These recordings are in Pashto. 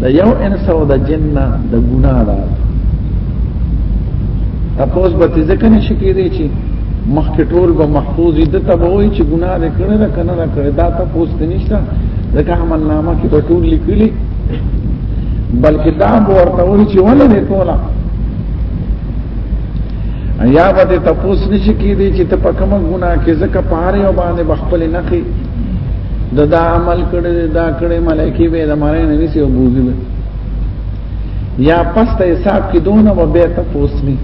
د یو انس او د جن نه د ګناه ده تاسو به ځکه نشئ کېدی چې مخکې ټول به محفوظ دي ته به وایي چې ګناه دې کړې ده کنه نه کړې دا ته پوسټ نشته ځکه عمل نامه کې به ټول لیکلي بلکې دا به ورته وایي چې ولې دې کوله یا به ته پوسټ نشي کېدی چې ته په کومه ګناه کې ځکه پاره او باندې بخپل نه د دا عمل کړي دا کړي ملایکی به د مارای نه نسی او بوزي به یا پس ته حساب کې دونه به به ته پوسني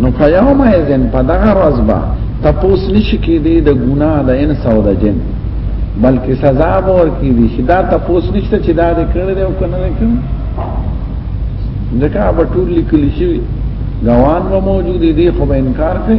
نو فیاوم ایزن په دغه ورځ به تپوس نشي کې دی د ګناه د انس او د جن بلکې سزا به ورکې دي چې دا تپوس نشته چې دا دې کړی دی او کنه نه کړی ځکه به ټول لیکل شي ګوان به موجود دي خو به انکار کوي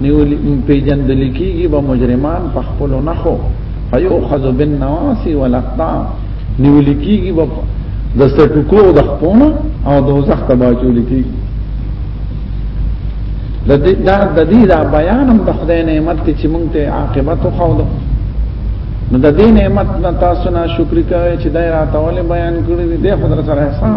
نیول پیجندل کیږي به مجرمان په خپل نخو فیوخذ بالنواسی والاقدام نیول کیږي به د سټکو د خپونه او د وزخ تباچول کیږي د دې دا د دې دا بیان هم د خدای نعمت ته چې مونږ ته عاقبت خو ده نو د دې نعمت نه تاسو نه شکر کوئ چې دا راته ولې بیان کړی دی خدای سره احسان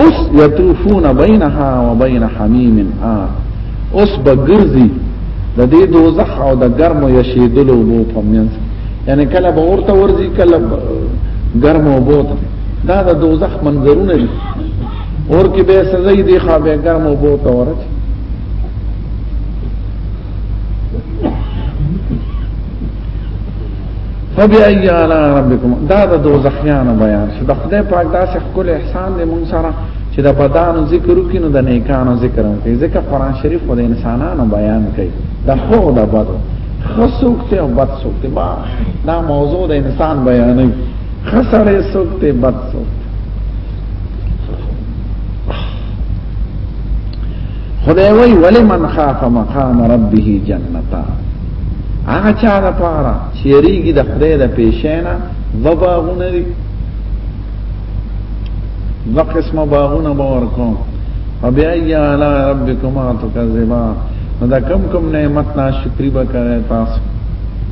اوس یتوفون بینها وبین حمیم آ اوس بغرزی د دې دوزخ او د ګرمو یشیدلو بو په منځ یعنی کله به ورته ورځي کله ګرمو بو ته دا د دوزخ منظرونه دي اور کې به سزا دي خو به ګرمو بو ته ورځي فبأي آلاء ربكم دا د دوزخیانو بیان شو د خدای پاک داسې خپل احسان دی مونږ سره چې د بدانو ذکر وکړي نو د نیکانو ذکر هم کوي ځکه قرآن شریف خو د انسانانو بیان کوي د ښو د بدو ښه څوک دی او بد څوک دی با دا موضوع د انسان بیانوي ښه سړی څوک دی بد څوک خدای وی ولی من خاف مقام ربه جنتا هغه چا د پاره چیرېږي د خدای د پیشینا و باغونه دي و قسمه باغونه باور کوم او بیا یا علی ربکما تکذبا دا کم کم نعمت ناشکری وکړی تاسو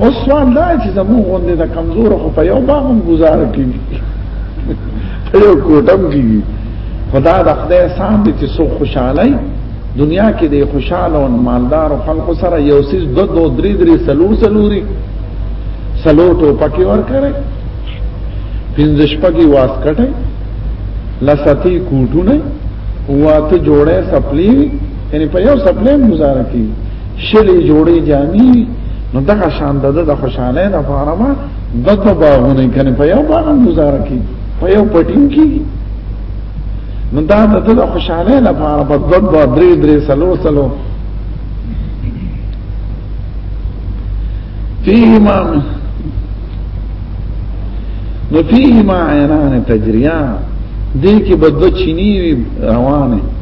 او سوال دا چې زموږ غوندې د کمزور خو په یو باغ هم گزاره کیږي په یو کوټم کیږي خدا د خدای سان دي چې سو خوشحالي دنیا کې د خوشاله او مالدار او خلکو سره یو سیس دو دو درې درې سلور سلوري سلور ټو پکې ور کړي پنځش پکې واس کټي لساتی کوټونه واته جوړه سپلی یعنی په یو سپلیم گزاره کیږي شلې جوړې جامي نو دغه شان د د خوشاله د فاره ما د په باغونه کنه په یو باغ گزاره کی په یو پټین کی نو دا د د خوشاله د فاره په د په درې درې سلو سلو فیهما نو فیهما عینان تجریان دې کې بدو چینی روانه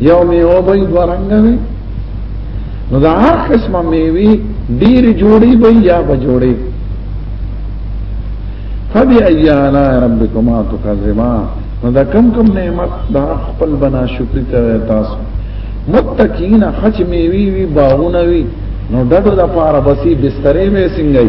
یو میوه به دوه رنګ وي نو دا هر قسمه میوي ډیر جوړي به یا به جوړي فبی ایانا ربکما تکذبا نو دا کم کم نعمت دا خپل بنا شکر ته تاسو متقین خچ میوي وی باغونه وی نو دغه د پاره بسی بسترې مې سنگي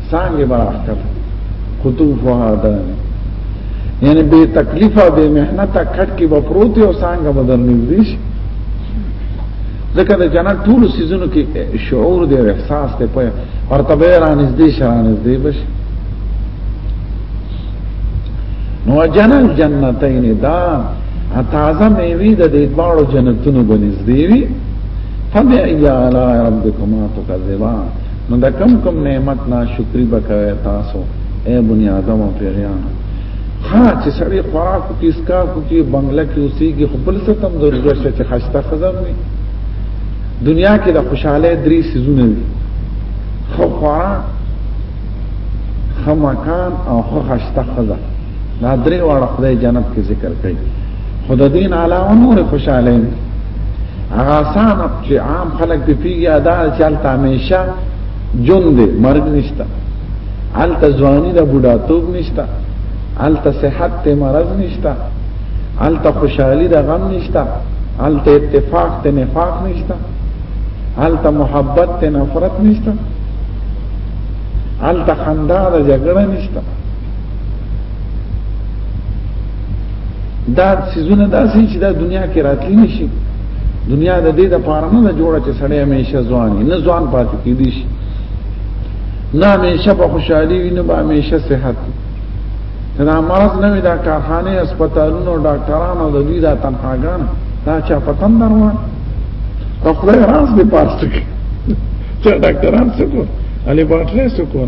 څنګه براخته قطوفها ده یعنی بے تکلیفه بے محنت کټ کې به پروت او څنګه بدل نږدې شي ځکه د جنت ټول سيزونو کې شعور دی او احساس دی په مرتبه را نږدې شان نږدې بشي نو جنت جنتین دا تازه میوي د دې باړو جنتونو بنځدې وي فبأي آلاء ربكما تكذبان نو د کم کم نعمت نه شکرې وکوي تاسو اے بنی آدم او پیریان ها چې سړی خوراک کې اسکا کو کې بنگله کې اوسېږي خپل څه تم ضرورت شته چې خسته خزم وي دنیا کې د خوشاله درې سيزونه وي خو خوراک خمکان او خو خسته خزم دا درې واړه خدای جنت کې ذکر کوي خود دین علاوه نور خوشاله دي هغه آسان چې عام خلک په پیږي ادا چلته همیشه جون دي مرګ نشته الته ځواني د بډاتوب نشته الته صحت ته مرض نشته الته خوشحالي د غم نشته الته اتفاق ته نفاق نشته الته محبت ته نفرت نشته الته خندا د جګړه نشته دا سيزونه داسې چې دا دنیا کې راتلی نشي دنیا د دې د پاره نه جوړه چې سړی همیشه ځوان نه ځوان پاتې کیدی شي نه همیشه په خوشحالي وي نه به همیشه صحت دا مرض نه وي دا کارخانه هسپتالونو ډاکټران او د دې دا تنخواګان دا چا پتن دروا او خدای راز به پاتې چې ډاکټران څه کو علي باټره څه کو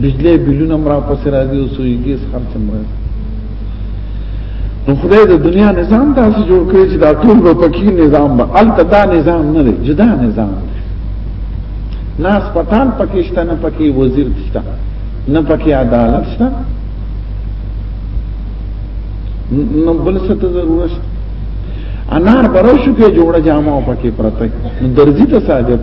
بجلی بلونه مرا پس راځي او سوی ګیس خرڅ مرا نو خدای د دنیا نظام داسې جوړ کړی چې دا ټول په پکی نظام به الته دا نظام نه دی جدا نظام دی نه هسپتال پکې شته نه پکې وزیر شته نه پکې عدالت شته نو بل څه ته ضرورت شته انار بروشو کې جوړه جامه پکې پرته درځي ته ساجت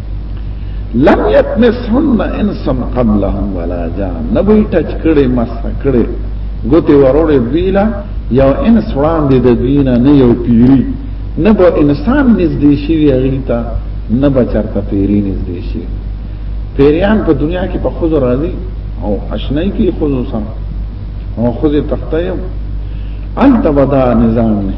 لم یتمسهن انسم قبلهم ولا جان نبی ټچ کړي مس کړي ګوتې وروړې بیلا یو انس وړاندې د دینه نه یو پیری نه به انسان نږدې شي غیتا نه به چرته پیری نږدې شي پیریان په دنیا کې په خود راضي او اشنای کې خود سره او خود تخته یو انت ودا نظام نه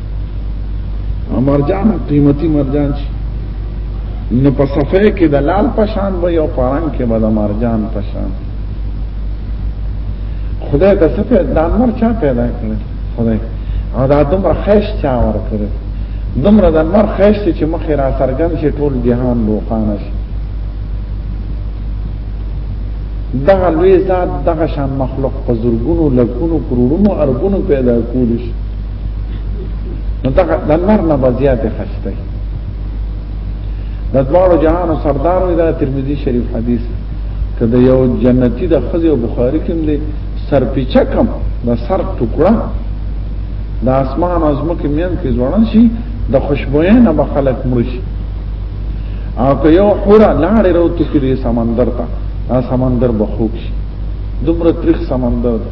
مرجان قیمتي مرجان شي نو په صفه کې د لال پشان به یو پران کې به د مرجان پشان خدای ته څه پیدا دا نور چا پیدا کړ خدای او دا دومره خیش چا ور کړ دومره د نور خیش چې مخ را سرګن شي ټول جهان روښانه شي دغه لوی ذات دغه شان مخلوق په زورګونو لکونو کرورونو ارګونو پیدا کولی شي نو دا د نر نه بزیات خشته د دوړو جهان سردار وی دا ترمذی شریف حدیث کده یو جنتی د خزی او بخاری کې دی سر پیچا کم د سر ټوکړه د اسمان او زمکه مین کې ځوړن شي د خوشبوې نه به خلق مرشي او که یو حوره لاړې راوته کې سمندر ته دا سمندر بخوب شي دومره تریخ سمندر ده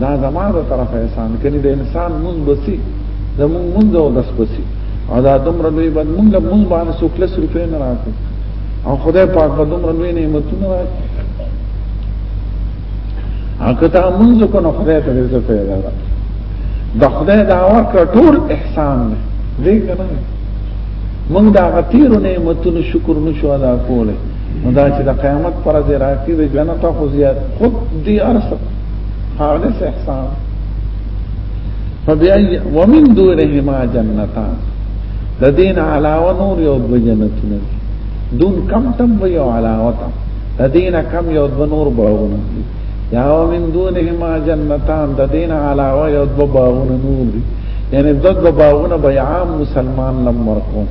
دا زما د طرف احسان کړي د انسان مون بسی د مون مون او د سپسی او دا دومره لوی بد مونږ له مون باندې سوکلس روپې نه راکو او خدای پاک په دومره لوی نعمتونه راکړي هغه ته مونږ کو نه خدای ته دې پیدا ده د خدای دا ورکړ ټول احسان دی دې کنه مونږ دا غتیر نعمتونو شکر نشو ادا کوله نو دا چې د قیامت پر ځای راځي د جنت خو زیات خود دی ارس خالص احسان فبأي ومن دونهما جنتان د دین علاوه نور یو د جنتونه دون کم تم و یو علاوه تم د دین کم یو د نور باغونه دي یا ومن دونهما جنتان د دین علاوه یو د باغونه نور دي یعنی د باغونه به عام مسلمان لمر کوم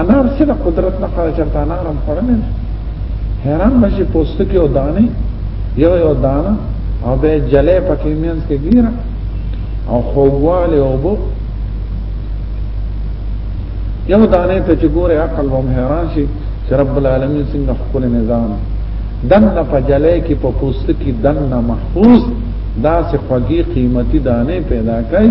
انار څه د قدرت نه خړه چرته انار هم خوړل نه حیران بشي پوستکی او دانه یو یو دانه او به جلې پکې مینس کې ګیره او خوواله او بو یو دانه ته چې ګوره عقل هم حیران شي چې رب العالمین څنګه خپل نظام دنه په جلې کې په پوستکی دنه محفوظ دا سه خوږی قیمتي دانه پیدا کړي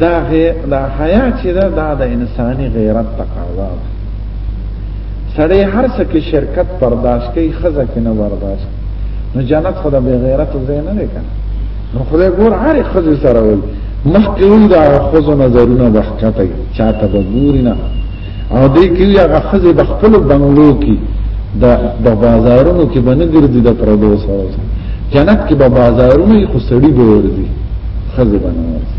دا غیر دا حیا چې دا دا د انساني غیرت تقاضا ده سړی هر څه کې شرکت برداشت کوي خزه کې نه برداشت نو جنت خدا به غیرت زه نه لکه نو خدای ګور هر خزه سره وي مخکې دا خزه نظرونه بحکته چاته به ګوري نه او دې کې هغه خزه د خپل بنگلو کې د د بازارونو کې باندې ګرځي د پردو سره جنت کې به بازارونه خو سړي به ورځي خزه باندې ورځي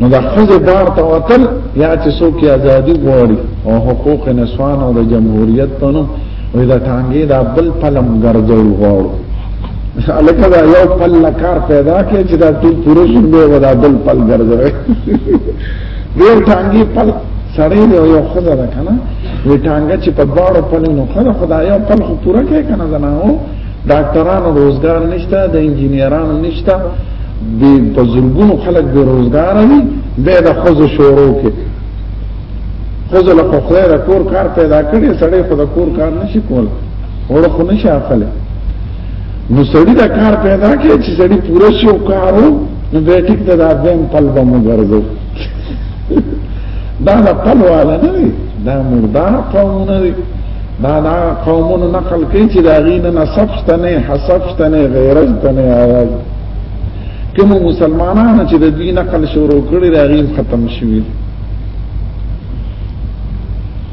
نو د خزه بار ته وتل یا چې څوک ازادي غواړي او حقوق نسوان او د جمهوریت په نوم وې دا ټانګې دا بل پلم ګرځول غواړي لکه دا یو پل لکار پیدا کې چې دا ټول پوره شوم دی ودا بل پل ګرځوي ډیر ټانګي پل سړی دی یو خدای ده کنه وی ټانګه چې په باړو پلینو خدای خدای یو پل خو پوره کې کنه زناو ډاکټرانو روزګار نشته د انجنیرانو نشته د بزرګونو خلک به روزګار وي به د خزو شورو کې خزو له خو خیر کور کار پیدا کړي سړی خو د کور کار نشي کولای اور خو نه شاخله نو سړی دا کار پیدا کړي چې سړی پوره شي او کارو نو به ټیک ته دا دیم پل به مو ګرځو دا دا پل والا نه دی دا مردار قومونه دی دا دا قومونه نقل کوي چې دا غینه نسب شته نه حسب شته نه غیرت شته نه آواز کوم مسلمانانو چې د دې نقل شروع کړي دا غین ختم شوی دی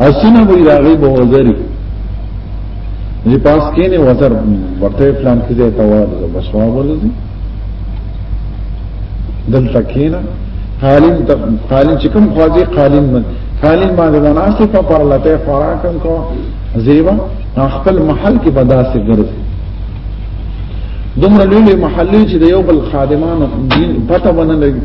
اسونه به راغي به وزري نه پاس کینه وزر ورته پلان کې ځای ته ورځه بس واولځي دلته کینه قالین ته قالین چې کوم خوځي قالین من قالین باندې وناسه په پر لته خوراکم کو زیبا خپل محل کې بداسه ګرځي دومره لوی محلې چې د یو بل خادمانو دین پته ونه لګي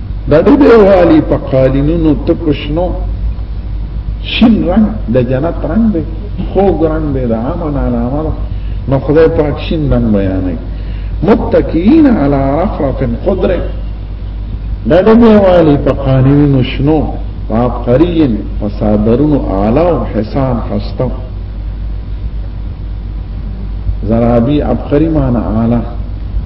د دې دیوالي په قالینونو تکشنو شین رنگ د جنت رنگ دی خوږ رنگ دی د امن علامه ده نو خدای پاک شین رنگ بیانوي متکئین علی رفرف خضر د دې دیوالي په قالینونو شنو عبقرین فسادرونو اعلی او حسان خستو زرابی عبقری معنی اعلی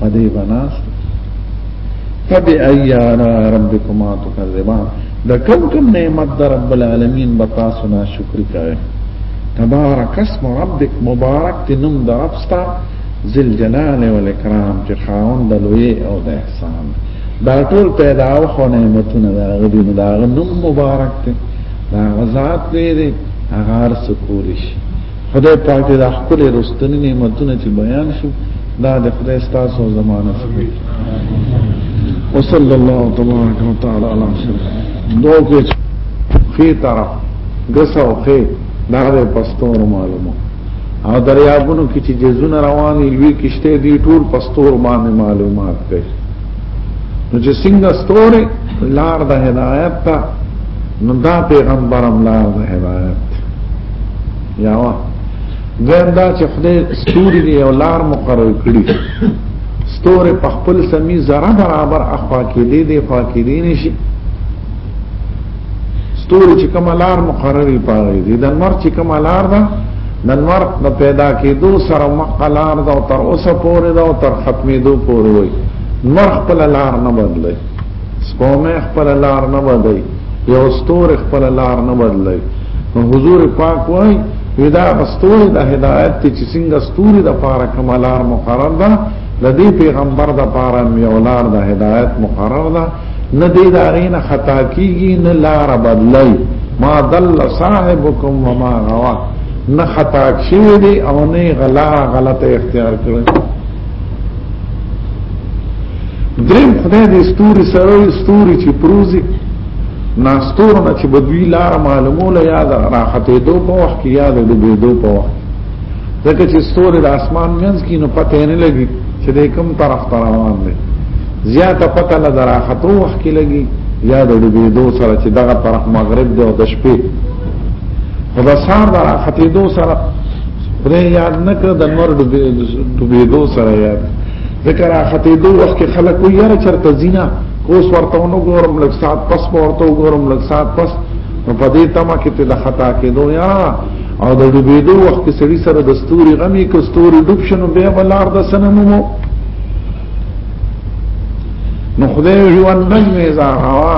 پدې بناس فبأي آلاء ربكما تكذبان دا کم کم نعمت در رب العالمین بتا سنا شکر کوي تبارک اسم ربک مبارک تنم در ربستا ذل جلال والاکرام چې خاون د لوی او د احسان دا ټول پیدا او خو نعمتونه دا غدي دا نوم مبارک ته دا غزاد دی هغه سکول شي خدای پاک دې د خپل رستنی نعمتونه چې بیان شو دا د خدای ستاسو زمانه سره وصلی الله تبارک وتعالى علی سر دو کې خې طرف غسه او خې دا د پستور معلومه او دریابونو کې چې جزونه رواني لوی کشته دي ټول پستور باندې معلومات کوي نو چې څنګه ستوري لار د هدایت ته نو دا پیغمبرم لار د هدایت یا وا زم دا چې خدای ستوري دی او لار مقرر کړی ستوري په خپل سمي ذره برابر اخوا کې دی دی خوا کې دی نشي ستوري چې کوم لار مقرري پاره دي د نور چې کوم لار ده د نور د پیدا کېدو سره مقلار ده او تر اوسه پورې ده او تر ختمېدو پورې وي نور خپل لار نه بدلي سپومه خپل لار نه بدلي یو ستوري خپل لار نه بدلي نو حضور پاک وای ودا ستوري د هدایت چې څنګه ستوري د پاره کوم لار مقرر ده د دې پیغمبر د پاره میولار د هدایت مقرر ده نه دې دا غینه خطا کیږي نه لار بدلای ما دل صاحبکم وما غوا نه خطا شوی دی او نه غلا غلطه اختیار کړی دریم خدای دې ستوري سره ستوري چې پروزي ناستور نه چې بدوی لار معلومه لا یاد راحته دو په وخت کې یاد دې دو په وخت ځکه چې ستوري د اسمان منځ کې نو پته نه لګي چې د کوم طرف ته روان دي زیاته پته له دراختو وخت کې لګي یا د ډوبېدو سره چې دغه طرف مغرب دی او د شپې په بسار د راختېدو سره خدای یاد نه کړ د نور ډوبېدو سره یاد ذکر راختېدو وخت کې خلک وي یاره چرته زینا کوس ورته نو ګورم لږ سات پس ورته ګورم لږ سات پس په دې تمه کې ته د خطا کېدو یاره او د ډوبېدو وخت کې سړي سره د ستوري غمي که ستوري ډوب شنو بیا به لار د سنه مومو نو خدای وي وان نجم اذا هوا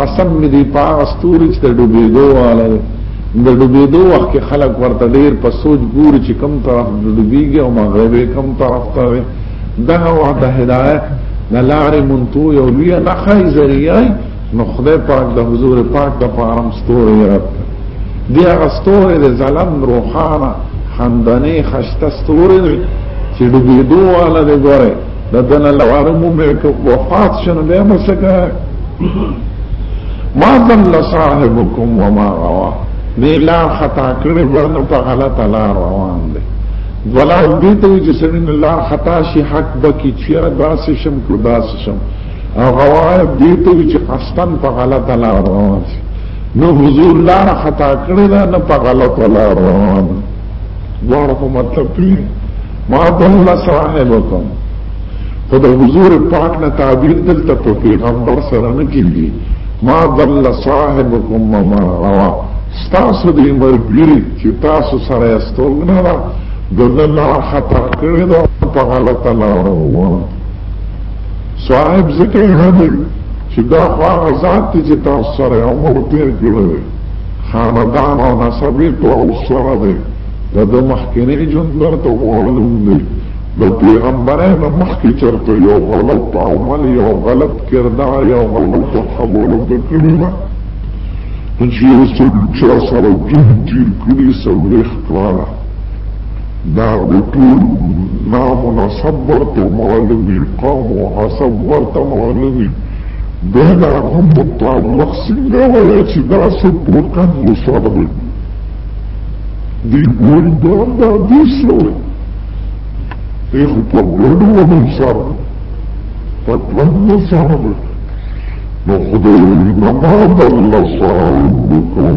قسم می دی پاغ ستوري چې د ډوبېدو والا دی د ډوبېدو وخت کې خلک ورته ډېر په سوچ ګوري چې کم طرف ډوبېږي او مغرب کم طرف ته وي دغه وخت هدایت د لارې منتو یو لوی نه خای ذریعہ نو خدای پاک د حضور پاک د پارم ستوري رب دی هغه ستوري د ظلم روحانه خندنې خشته ستوري دی چې د بيدو والا دی ګوره د دنه لواره مو مې وفات شنه به مسکه ما ضل صاحبكم وما غوا دی لا خطا کړی ورنه په غلطه لار روان دی ولا دې ته چې سمین الله خطا شي حق بکی چیرې داسې شم کو داسې شم او غوائب دیتو چې قصدن په غلط لار روان شي نو حضور لار خطا کړی دا نه په غلط لار روان دوړو په مطلب دی ما ضل صاحبکم خدای حضور پاک نه تعبیر دلته په پیغمبر سره نه کیږي ما ضل صاحبکم ما روا ستاسو دې مرګري چې تاسو سره استوګنه ده د الله خطا کړی دا په غلطه لار روان صاحب ذکر غنی چې دا خو هغه ذات دی چې تاسو سره یو عمر تېر کړی دی خاندان او نسب یې ټول سره دی د ده مخکینی ژوند درته وغولم دی د پیغمبرانو مخکې چېرته یو غلط عمل یو غلط کردار یو غلط خبره ده کړې وه نو چې یو څه سره ژوند تېر کړي څلوېښت کاله دا ټول نامناسب ورته معلومي قام او حسب ورته معلومي بیا دا هم مطابق څنګه وایي چې دا څه پورکان وسره دی دی ګوري دا دا دي څه دی خو په ګډو ونو سره په ګډو سره دی نو خدای دې ما بدل سره وکړي